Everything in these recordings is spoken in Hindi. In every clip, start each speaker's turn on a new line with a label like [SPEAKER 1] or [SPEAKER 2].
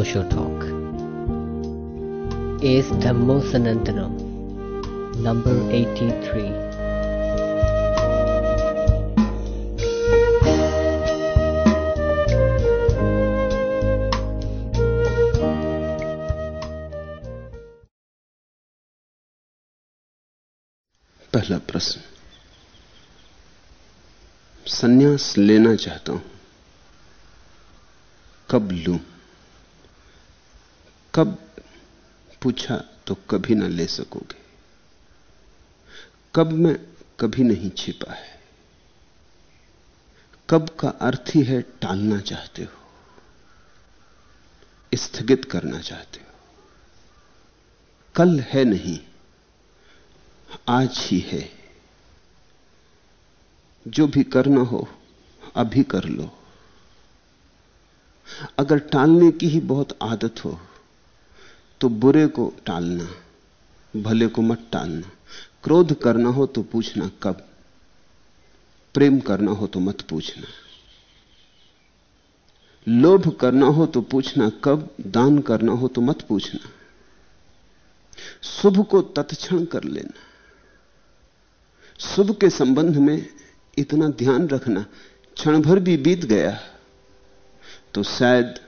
[SPEAKER 1] रोशो टॉक एस धम्मो सनंतनम नंबर 83
[SPEAKER 2] पहला प्रश्न। संन्यास लेना चाहता हूँ। कब लू? कब पूछा तो कभी ना ले सकोगे। कब में कभी नहीं छिपा है। कब का अर्थ ही है टालना चाहते हो, स्थगित करना चाहते हो। कल है नहीं, आज ही है। जो भी करना हो, अभी कर लो। अगर टालने की ही बहुत आदत हो तो बुरे को टालना, भले को मत टालना। क्रोध करना हो तो पूछना कब, प्रेम करना हो तो मत पूछना। लोभ करना हो तो पूछना कब, दान करना हो तो मत पूछना। शुभ को तत्क्षण कर लेना। शुभ के संबंध में इतना ध्यान रखना, क्षण भर भी बीत गया तो शायद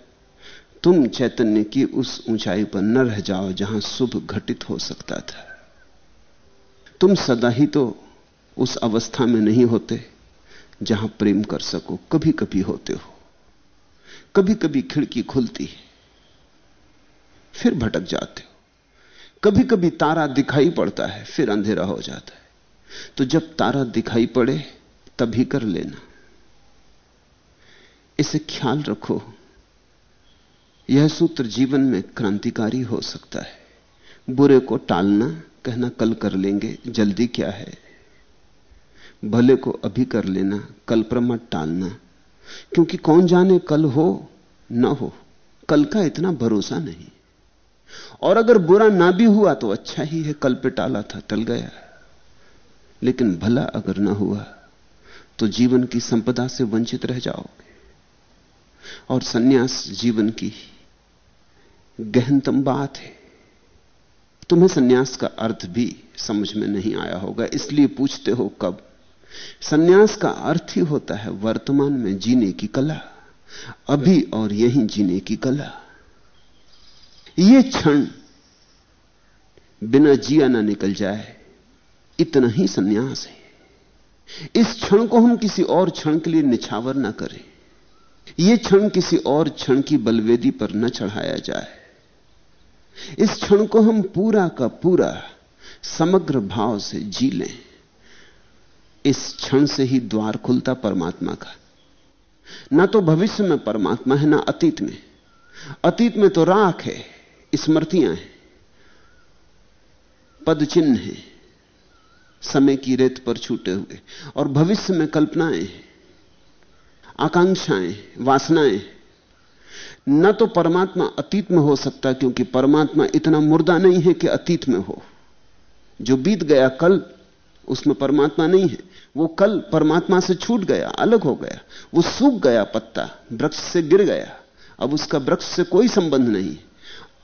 [SPEAKER 2] तुम चैतन्य की उस ऊंचाई पर न रह जाओ जहाँ शुभ घटित हो सकता था। तुम सदा ही तो उस अवस्था में नहीं होते जहाँ प्रेम कर सको कभी कभी होते हो। कभी कभी खिड़की खुलती है, फिर भटक जाते हो। कभी कभी तारा दिखाई पड़ता है, फिर अंधेरा हो जाता है। तो जब तारा दिखाई पड़े, तभी कर लेना। इसे ख्याल रखो। यह सूत्र जीवन में क्रांतिकारी हो सकता है। बुरे को टालना, कहना, कल कर लेंगे, जल्दी क्या है? भले को अभी कर लेना, कल पर मत टालना। क्योंकि कौन जाने कल हो, न हो। कल का इतना भरोसा नहीं। और अगर बुरा ना भी हुआ तो अच्छा ही है, कल पे टाला था, टल गया। लेकिन भला अगर ना हुआ तो जीवन की संपदा से वंचित रह जाओगे। और सन्यास जीवन की गहनतम बात है। तुम्हें सन्यास का अर्थ भी समझ में नहीं आया होगा, इसलिए पूछते हो कब? सन्यास का अर्थ ही होता है वर्तमान में जीने की कला, अभी और यहीं जीने की कला। यह क्षण बिना जिया ना निकल जाए, इतना ही सन्यास है। इस क्षण को हम किसी और क्षण के लिए निछावर ना करें। यह क्षण किसी और क्षण की बलवेदी पर न चढ़ाया जाए। इस क्षण को हम पूरा का पूरा समग्र भाव से जी लें। इस क्षण से ही द्वार खुलता परमात्मा का। ना तो भविष्य में परमात्मा है, ना अतीत में। अतीत में तो राख है, स्मृतियाँ हैं पद चिन्ह है, समय की रेत पर छूटे हुए। और भविष्य में कल्पनाएँ आकांक्षाएँ, वासनाएँ न तो परमात्मा अतीत में हो सकता क्योंकि परमात्मा इतना मुर्दा नहीं है कि अतीत में हो। जो बीत गया कल, उसमें परमात्मा नहीं है। वो कल परमात्मा से छूट गया, अलग हो गया। वो सूख गया पत्ता, वृक्ष से गिर गया। अब उसका वृक्ष से कोई संबंध नहीं।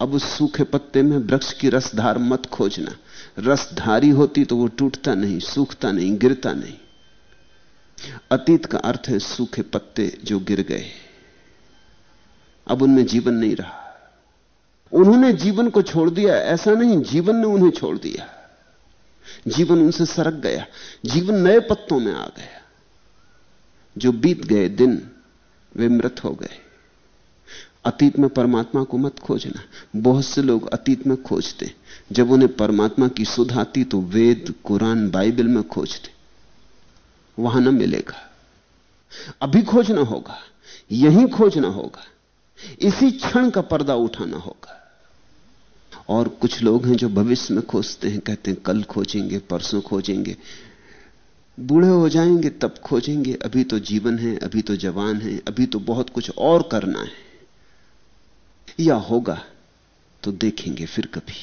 [SPEAKER 2] अब उस सूखे पत्ते में वृक्ष की रसधार मत खोजना। रसधारी होती तो वो टूटता नहीं, सूखता नहीं, गिरता नहीं। अतीत का अर्थ है सूखे पत्ते जो गिर गए। अब उनमें जीवन नहीं रहा। उन्होंने जीवन को छोड़ दिया, ऐसा नहीं, जीवन ने उन्हें छोड़ दिया। जीवन उनसे सरक गया, जीवन नए पत्तों में आ गया। जो बीत गए दिन, वे मृत हो गए। अतीत में परमात्मा को मत खोजना। बहुत से लोग अतीत में खोजते। जब उन्हें परमात्मा की सुध आती तो वेद, कुरान, बाइबल में खोजते। वहाँ न मिलेगा। अभी खोजना होगा, यहीं खोजना होगा। इसी क्षण का पर्दा उठाना होगा। और कुछ लोग हैं जो भविष्य में खोजते हैं, कहते हैं, कल खोजेंगे, परसों खोजेंगे। बूढ़े हो जाएँगे, तब खोजेंगे। अभी तो जीवन है, अभी तो जवान है, अभी तो बहुत कुछ और करना है। या होगा तो देखेंगे फिर कभी।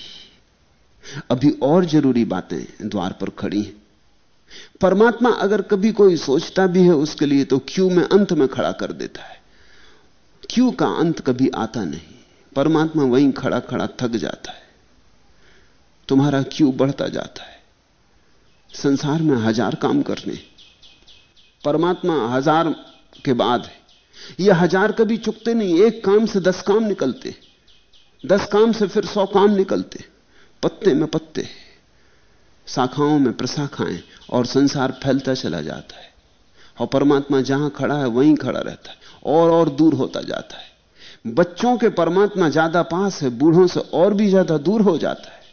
[SPEAKER 2] अभी और ज़रूरी बातें द्वार पर खड़ी हैं। परमात्मा अगर कभी कोई सोचता भी है उसके लिए तो क्यों में अंत में खड़ा कर देता है? क्यों का अंत कभी आता नहीं? परमात्मा वहीं खड़ा खड़ा थक जाता है। तुम्हारा क्यों बढ़ता जाता है? संसार में हज़ार काम करने। परमात्मा हज़ार के बाद है। यह हज़ार कभी चुकते नहीं, एक काम से दस काम निकलते। दस काम से फिर सौ काम निकलते। पत्ते में पत्ते शाखाओं में प्रशाखाएँ, और संसार फैलता चला जाता है। और परमात्मा जहाँ खड़ा है, वहीं खड़ा रहता है। और और दूर होता जाता है। बच्चों के परमात्मा ज़्यादा पास है, बूढ़ों से और भी ज़्यादा दूर हो जाता है।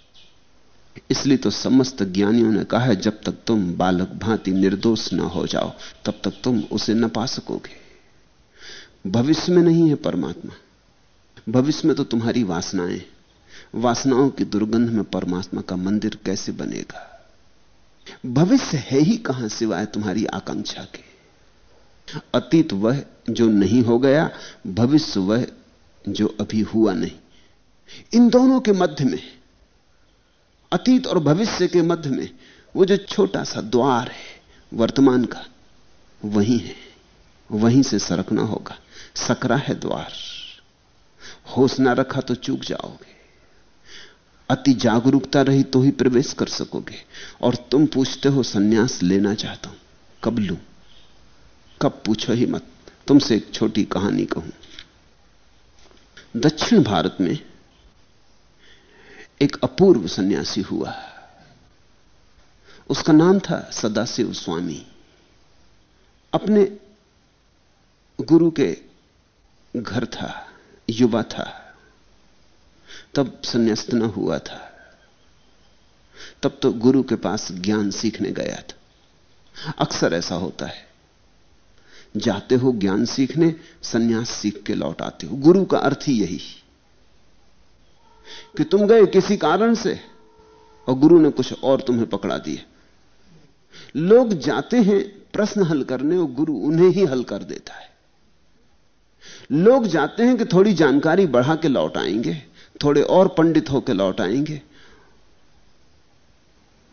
[SPEAKER 2] इसलिए तो समस्त ज्ञानियों ने कहा है, जब तक तुम बालक भांति निर्दोष न हो जाओ, तब तक तुम उसे न पा सकोगे। भविष्य में नहीं है परमात्मा। भविष्य में तो तुम्हारी वासनाएँ वासनाओं की दुर्गंध में परमात्मा का मंदिर कैसे बनेगा? भविष्य है ही कहाँ सिवाय तुम्हारी आकांक्षा के। अतीत वह जो नहीं हो गया, भविष्य वह जो अभी हुआ नहीं। इन दोनों के मध्य में, अतीत और भविष्य के मध्य में, वो जो छोटा सा द्वार है, वर्तमान का, वही है। वहीं से सरकना होगा। सकरा है द्वार। होश ना रखा तो चूक जाओगे। अति जागरूकता रही तो ही प्रवेश कर सकोगे। और तुम पूछते हो, सन्यास लेना चाहता हूँ। कब लू? कब पूछो ही मत, तुमसे एक छोटी कहानी कहूँ। दक्षिण भारत में एक अपूर्व सन्यासी हुआ। उसका नाम था सदाशिव स्वामी। अपने गुरु के घर था, युवा था। तब संन्यास्त न हुआ था। तब तो गुरु के पास ज्ञान सीखने गया था। अक्सर ऐसा होता है। जाते हो ज्ञान सीखने, सन्यास सीख के लौट आते हो। गुरु का अर्थ ही यही कि तुम गए किसी कारण से और गुरु ने कुछ और तुम्हें पकड़ा दिया। लोग जाते हैं प्रश्न हल करने और गुरु उन्हें ही हल कर देता है। लोग जाते हैं कि थोड़ी जानकारी बढ़ा के लौट आएँगे, थोड़े और पंडित होकर लौट आएँगे।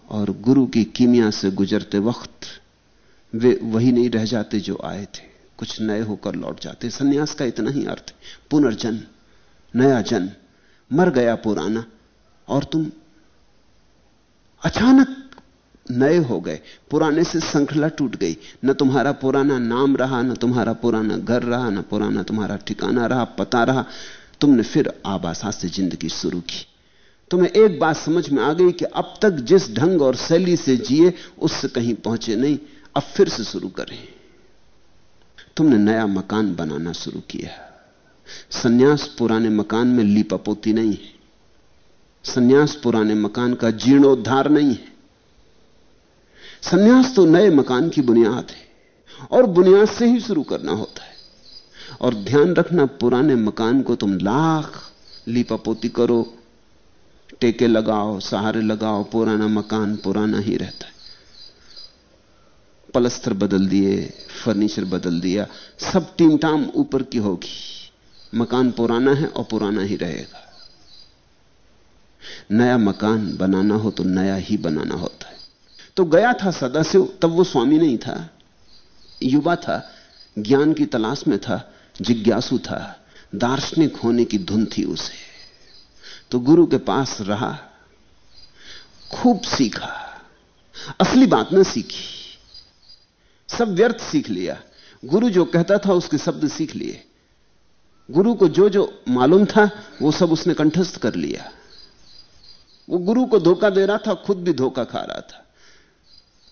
[SPEAKER 2] और गुरु की कीमिया से गुजरते वक्त वे वही नहीं रह जाते जो आए थे। कुछ नए होकर लौट जाते। सन्यास का इतना ही अर्थ पुनर्जन्म नया जन्म मर गया पुराना, और तुम अचानक नए हो गए। पुराने से श्रृंखला टूट गई। न तुम्हारा पुराना नाम रहा, न तुम्हारा पुराना घर रहा, न पुराना तुम्हारा ठिकाना रहा, पता रहा। तुमने फिर आबासा से ज़िंदगी शुरू की। तुम्हें एक बात समझ में आ गई कि अब तक जिस ढंग और शैली से जिए, उससे कहीं पहुँचे नहीं। अब फिर से शुरू करें। तुमने नया मकान बनाना शुरू किया। सन्यास पुराने मकान में लीपापोती नहीं है। सन्यास पुराने मकान का जीर्णोद्धार नहीं है। सन्यास तो नए मकान की बुनियाद है और बुनियाद से ही शुरू करना होता है। और ध्यान रखना, पुराने मकान को तुम लाख लीपापोती करो। टेके लगाओ, सहारे लगाओ, पुराना मकान पुराना ही रहता है। पलस्तर बदल दिए, फर्नीचर बदल दिया, सब टीम टाम ऊपर की होगी। मकान पुराना है और पुराना ही रहेगा। नया मकान बनाना हो तो नया ही बनाना होता है। तो गया था सदाशिव, तब वो स्वामी नहीं था। युवा था, ज्ञान की तलाश में था, जिज्ञासु था, दार्शनिक होने की धुन थी उसे। तो गुरु के पास रहा, खूब सीखा। असली बात न सीखी। सब व्यर्थ सीख लिया। गुरु जो कहता था, उसके शब्द सीख लिए। गुरु को जो जो मालूम था, वो सब उसने कंठस्थ कर लिया। वो गुरु को धोखा दे रहा था, खुद भी धोखा खा रहा था।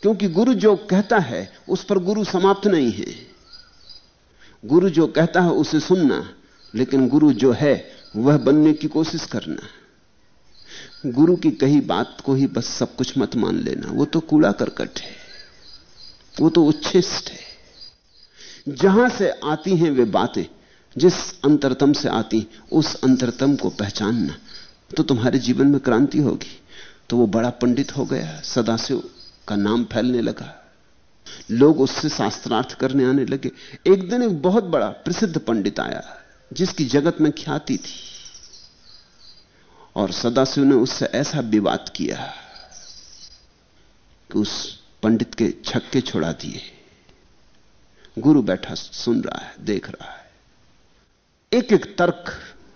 [SPEAKER 2] क्योंकि गुरु जो कहता है, उस पर गुरु समाप्त नहीं है। गुरु जो कहता है, उसे सुनना। लेकिन गुरु जो है, वह बनने की कोशिश करना। गुरु की कही बात को ही बस सब कुछ मत मान लेना। वो तो कूड़ा करकट है। वो तो उच्छिष्ट है। जहाँ से आती हैं वे बातें, जिस अंतरतम से आती, उस अंतरतम को पहचानना तो तुम्हारे जीवन में क्रांति होगी। तो वो बड़ा पंडित हो गया, सदाशिव का नाम फैलने लगा। लोग उससे शास्त्रार्थ करने आने लगे। एक दिन एक बहुत बड़ा, प्रसिद्ध पंडित आया, जिसकी जगत में ख्याति थी। और सदाशिव ने उससे ऐसा विवाद किया कि उस पंडित के छक्के छुड़ा दिए। गुरु बैठा सुन रहा है, देख रहा है। एक एक तर्क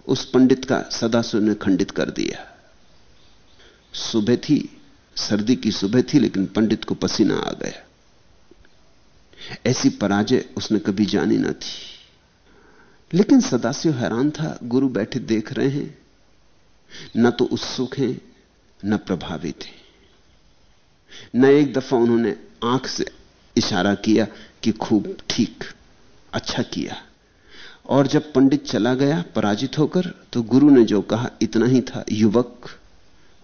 [SPEAKER 2] उस पंडित का सदाशिव ने खंडित कर दिया। सुबह थी, सर्दी की सुबह थी, लेकिन पंडित को पसीना आ गया। ऐसी पराजय उसने कभी जानी ना थी। लेकिन सदाशिव हैरान था, गुरु बैठे देख रहे हैं। न तो उत्सुक हैं, न प्रभावित हैं। न एक दफ़ा उन्होंने आँख से इशारा किया कि खूब ठीक अच्छा किया। और जब पंडित चला गया पराजित होकर तो गुरु ने जो कहा, इतना ही था, युवक,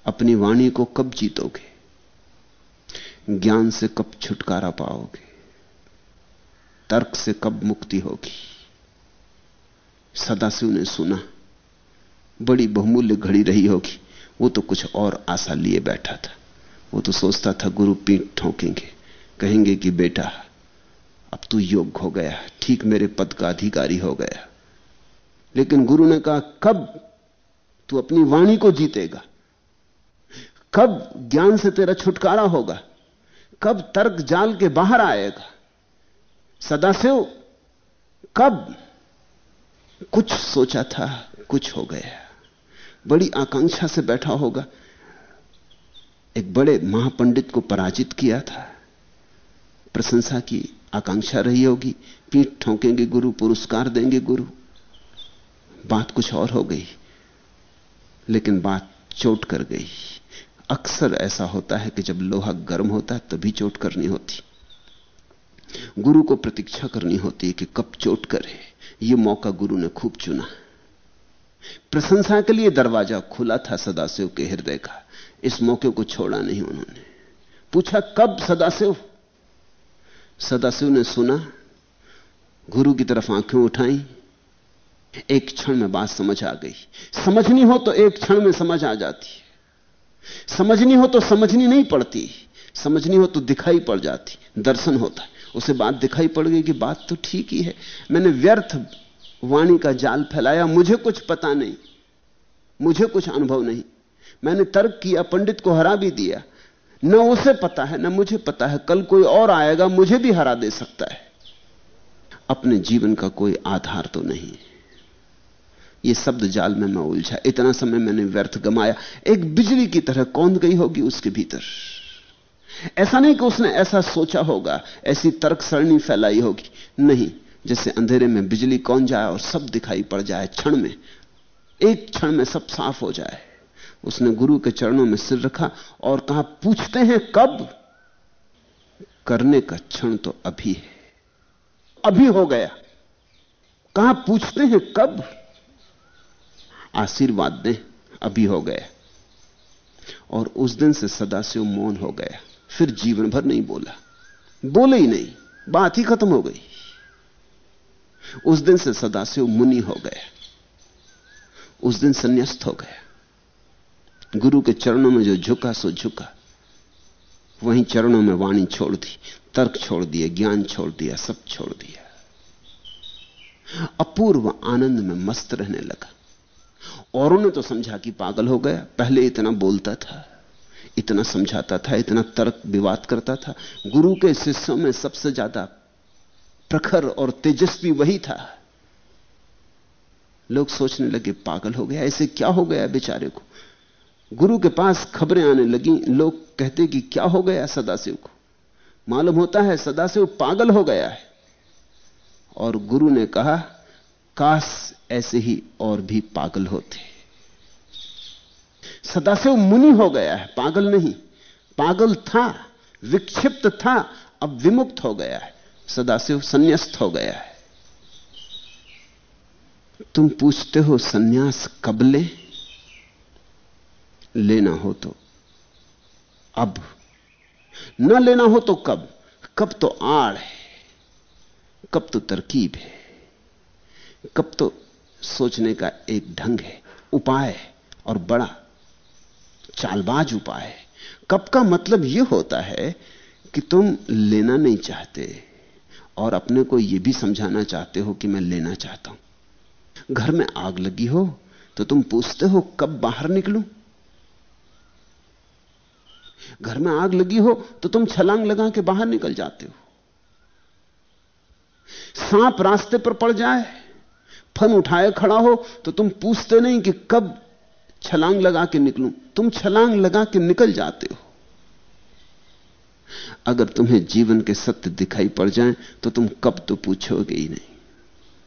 [SPEAKER 2] अपनी वाणी को कब जीतोगे? ज्ञान से कब छुटकारा पाओगे? तर्क से कब मुक्ति होगी? सदाशिव ने सुना, बड़ी बहुमूल्य घड़ी रही होगी, वो तो कुछ और आशा लिए बैठा था। वो तो सोचता था, गुरु पीठ ठोकेंगे। कहेंगे कि, बेटा, अब तू योग्य हो गया, ठीक मेरे पद का अधिकारी हो गया। लेकिन गुरु ने कहा, कब तू अपनी वाणी को जीतेगा? कब ज्ञान से तेरा छुटकारा होगा? कब तर्क जाल के बाहर आएगा? सदाशिव, कब? कुछ सोचा था, कुछ हो गया। बड़ी आकांक्षा से बैठा होगा। एक बड़े महापंडित को पराजित किया था। प्रशंसा की आकांक्षा रही होगी। पीठ ठोंकेंगे गुरु, पुरस्कार देंगे गुरु। बात कुछ और हो गई, लेकिन बात चोट कर गई। अक्सर ऐसा होता है कि जब लोहा गर्म होता है, तभी चोट करनी होती। गुरु को प्रतीक्षा करनी होती है कि कब चोट करे। यह मौका गुरु ने खूब चुना। प्रशंसा के लिए दरवाज़ा खुला था सदाशिव के हृदय का। इस मौके को छोड़ा नहीं उन्होंने। पूछा, कब सदाशिव? सदाशिव ने सुना, गुरु की तरफ़ आँखें उठाई। एक क्षण में बात समझ आ गई। समझनी हो तो एक क्षण में समझ आ जाती। समझनी हो तो समझनी नहीं पड़ती। समझनी हो तो दिखाई पड़ जाती। दर्शन होता है। उसे बात दिखाई पड़ गई कि बात तो ठीक ही है। मैंने व्यर्थ वाणी का जाल फैलाया। मुझे कुछ पता नहीं। मुझे कुछ अनुभव नहीं। मैंने तर्क किया, पंडित को हरा भी दिया। न उसे पता है, न मुझे पता है, कल कोई और आएगा, मुझे भी हरा दे सकता है। अपने जीवन का कोई आधार तो नहीं ये शब्द जाल में मैं उलझा, इतना समय मैंने व्यर्थ गमाया। एक बिजली की तरह कौन गई होगी उसके भीतर। ऐसा नहीं कि उसने ऐसा सोचा होगा, ऐसी तर्क सरणी फैलाई होगी। नहीं, जैसे अंधेरे में बिजली कौन जाए और सब दिखाई पड़ जाए, क्षण में, एक क्षण में सब साफ़ हो जाए। उसने गुरु के चरणों में सिर रखा और कहा, पूछते हैं कब? करने का क्षण तो अभी है। अभी हो गया। कहा, पूछते हैं कब? आशीर्वाद दें, अभी हो गया। और उस दिन से सदाशिव मौन हो गया। फिर जीवन भर नहीं बोला। बोले ही नहीं। बात ही खत्म हो गई। उस दिन से सदाशिव मुनि हो गया। उस दिन संन्यास्त हो गया। गुरु के चरणों में जो झुका, सो झुका। वहीं चरणों में वाणी छोड़ दी, तर्क छोड़ दिए ज्ञान छोड़ दिया, सब छोड़ दिया। अपूर्व आनंद में मस्त रहने लगा। औरों ने तो समझा कि पागल हो गया, पहले इतना बोलता था, इतना समझाता था, इतना तर्क विवाद करता था। गुरु के शिष्यों में सबसे ज़्यादा प्रखर और तेजस्वी वही था। लोग सोचने लगे, पागल हो गया, ऐसे क्या हो गया बेचारे को? गुरु के पास खबरें आने लगी, लोग कहते कि क्या हो गया सदाशिव को? मालूम होता है सदाशिव पागल हो गया है। और गुरु ने कहा, काश ऐसे ही और भी पागल होते। सदाशिव मुनि हो गया है, पागल नहीं। पागल था, विक्षिप्त था, अब विमुक्त हो गया है। सदाशिव संन्यास्त हो गया है। तुम पूछते हो, सन्यास कब ले? लेना हो तो। अब, न लेना हो तो कब? कब तो आड़ है, कब तो तरकीब है, कब तो सोचने का एक ढंग है, उपाय है और बड़ा चालबाज उपाय है। कब का मतलब यह होता है कि तुम लेना नहीं चाहते और अपने को यह भी समझाना चाहते हो कि मैं लेना चाहता हूँ। घर में आग लगी हो तो तुम पूछते हो, कब बाहर निकलूं? घर में आग लगी हो तो तुम छलांग लगा के बाहर निकल जाते हो। सांप रास्ते पर पड़ जाए, फन उठाए खड़ा हो तो तुम पूछते नहीं कि कब छलांग लगा के निकलूं। तुम छलांग लगा के निकल जाते हो। अगर तुम्हें जीवन के सत्य दिखाई पड़ जाएँ तो तुम कब तो पूछोगे ही नहीं।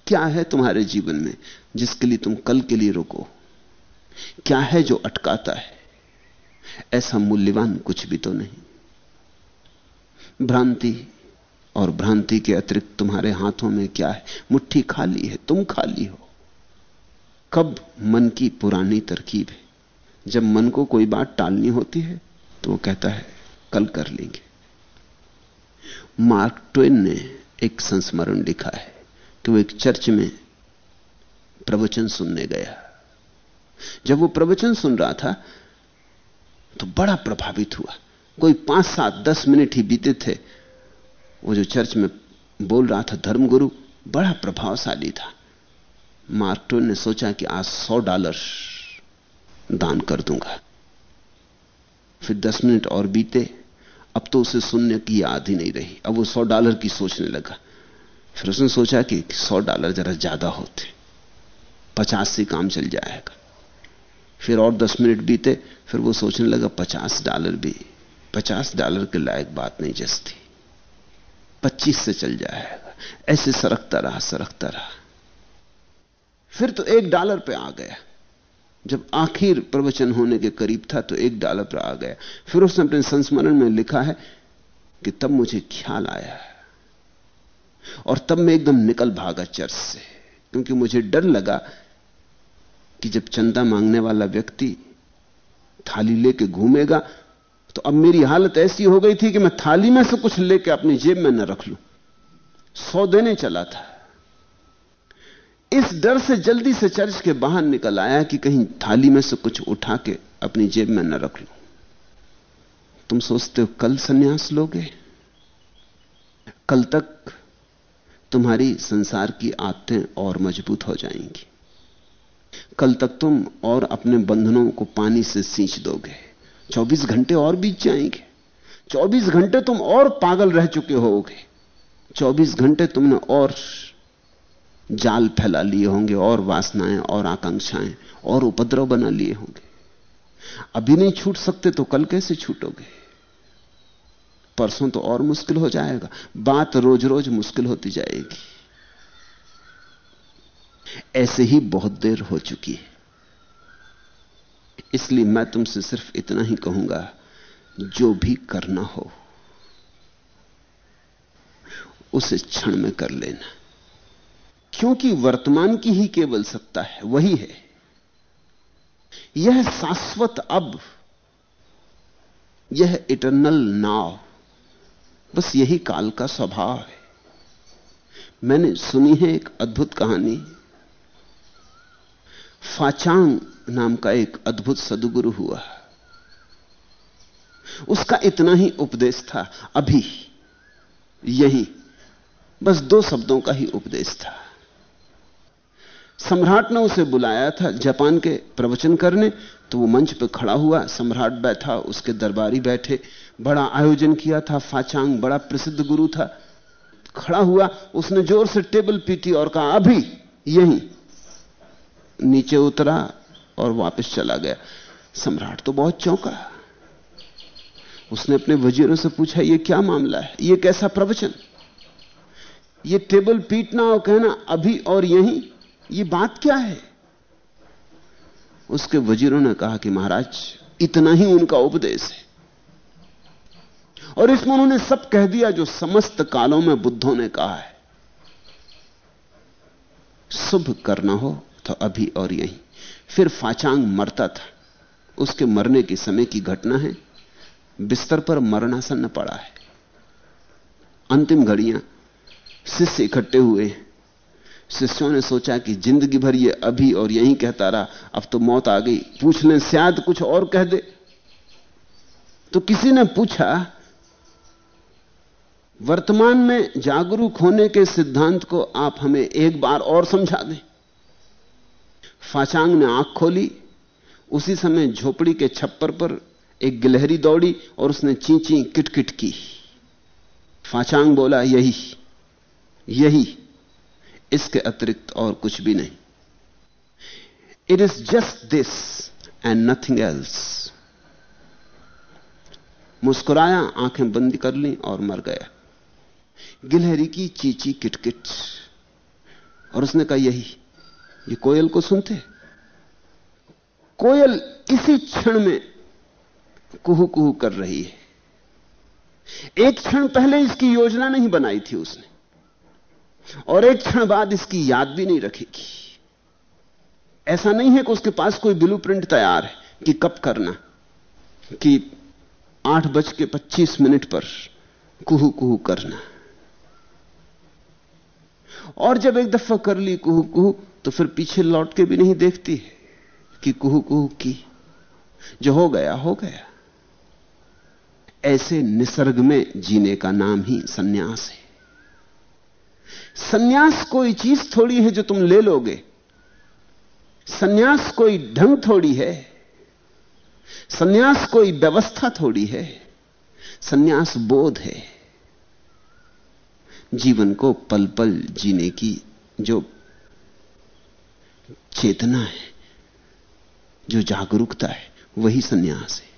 [SPEAKER 2] क्या है तुम्हारे जीवन में जिसके लिए तुम कल के लिए रुको? क्या है जो अटकाता है? ऐसा मूल्यवान कुछ भी तो नहीं। भ्रांति और भ्रांति के अतिरिक्त तुम्हारे हाथों में क्या है? मुट्ठी खाली है, तुम खाली हो। कब मन की पुरानी तरकीब है? जब मन को कोई बात टालनी होती है तो वो कहता है, कल कर लेंगे। मार्क ट्वेन ने एक संस्मरण लिखा है कि वो एक चर्च में प्रवचन सुनने गया। जब वो प्रवचन सुन रहा था तो बड़ा प्रभावित हुआ। कोई पाँच सात, दस मिनट ही बीते थे। वो जो चर्च में बोल रहा था, धर्मगुरु, बड़ा प्रभावशाली था। मार्क ट्वेन ने सोचा कि आज सौ डॉलर दान कर दूँगा। फिर दस मिनट और बीते। अब तो उसे सुनने की याद ही नहीं रही। अब वो सौ डॉलर की सोचने लगा। फिर उसने सोचा कि सौ डॉलर जरा ज़्यादा होते। पचास से काम चल जाएगा। फिर और दस मिनट बीते, फिर वो सोचने लगा, पचास डॉलर भी। पचास डॉलर के लायक बात नहीं जसती। पच्चीस से चल जाएगा। ऐसे सरकता रहा सरकता रहा। फिर तो एक डॉलर पे आ गया। जब आखिर प्रवचन होने के करीब था तो एक डॉलर पर आ गया। फिर उसने अपने संस्मरण में लिखा है कि तब मुझे ख्याल आया। और तब मैं एकदम निकल भागा चर्च से, क्योंकि मुझे डर लगा कि जब चंदा मांगने वाला व्यक्ति थाली लेके घूमेगा तो अब मेरी हालत ऐसी हो गई थी कि मैं थाली में से कुछ लेके अपनी जेब में न रख लूँ। सौ देने चला था। इस डर से जल्दी से चर्च के बाहर निकल आया कि कहीं थाली में से कुछ उठा के अपनी जेब में न रख लूँ। तुम सोचते हो, कल सन्यास लोगे? कल तक तुम्हारी संसार की आदतें और मज़बूत हो जाएँगी। कल तक तुम और अपने बंधनों को पानी से सींच दोगे। 24 घंटे और बीत जाएँगे। 24 घंटे तुम और पागल रह चुके होगे। 24 घंटे तुमने और जाल फैला लिए होंगे, और वासनाएँ, और आकांक्षाएँ, और उपद्रव बना लिए होंगे। अभी नहीं छूट सकते तो कल कैसे छूटोगे? परसों तो और मुश्किल हो जाएगा। बात रोज रोज मुश्किल होती जाएगी। ऐसे ही बहुत देर हो चुकी है। इसलिए मैं तुमसे सिर्फ़ इतना ही कहूँगा, जो भी करना हो, उसे क्षण में कर लेना। क्योंकि वर्तमान की ही केवल सत्ता है, वही है। यह शाश्वत अब, यह इटरनल नाव बस यही काल का स्वभाव है। मैंने सुनी है एक अद्भुत कहानी फाचांग नाम का एक अद्भुत सदगुरु हुआ। उसका इतना ही उपदेश था, अभी यही, बस दो शब्दों का ही उपदेश था। सम्राट ने उसे बुलाया था जापान के प्रवचन करने तो वो मंच पर खड़ा हुआ। सम्राट बैठा, उसके दरबारी बैठे, बड़ा आयोजन किया था, फाचांग बड़ा प्रसिद्ध गुरु था। खड़ा हुआ, उसने ज़ोर से टेबल पीटी और कहा, अभी यही नीचे उतरा और वापस चला गया। सम्राट तो बहुत चौंका। उसने अपने वजीरों से पूछा यह क्या मामला है? यह कैसा प्रवचन? यह टेबल पीटना और कहना अभी और यहीं, ये बात क्या है? उसके वजीरों ने कहा कि महाराज, इतना ही उनका उपदेश है। और इसमें उन्होंने सब कह दिया जो समस्त कालों में बुद्धों ने कहा है। शुभ करना हो तो अभी और यहीं। फिर फाचांग मरता था। उसके मरने के समय की घटना है। बिस्तर पर मरणासन्न पड़ा है। अंतिम घड़ियाँ शिष्य इकट्ठे हुए शिष्यों ने सोचा कि ज़िंदगी भर ये अभी और यहीं कहता रहा, अब तो मौत आ गई। पूछ लें शायद कुछ और कह दे। तो किसी ने पूछा, वर्तमान में जागरूक होने के सिद्धांत को आप हमें एक बार और समझा दें। फाचांग ने आँख खोली, उसी समय झोपड़ी के छप्पर पर एक गिलहरी दौड़ी और उसने चींची किटकिट की। फाचांग बोला, यही यही, इसके अतिरिक्त और कुछ भी नहीं। It is just this and nothing else मुस्कुराया, आँखें बंद कर ली और मर गया। गिलहरी की चीची किटकिट। और उसने कहा, यही ये कोयल को सुनते? कोयल इसी क्षण में कुहू कुहू कर रही है। एक क्षण पहले इसकी योजना नहीं बनाई थी उसने, और एक क्षण बाद इसकी याद भी नहीं रखेगी। ऐसा नहीं है कि उसके पास कोई ब्लू प्रिंट तैयार है कि कब करना, कि आठ बज के पच्चीस मिनट पर कुहू कुहू करना। और जब एक दफ़ा कर ली कुहू कुहू तो फिर पीछे लौट के भी नहीं देखती कि कुहू कुहू की। जो हो गया हो गया। ऐसे निसर्ग में जीने का नाम ही सन्यास है। सन्यास कोई चीज़ थोड़ी है जो तुम ले लोगे। सन्यास कोई ढंग थोड़ी है। सन्यास कोई व्यवस्था थोड़ी है। सन्यास बोध है। जीवन को पल पल जीने की जो चेतना है जो जागरूकता है वही सन्यास है।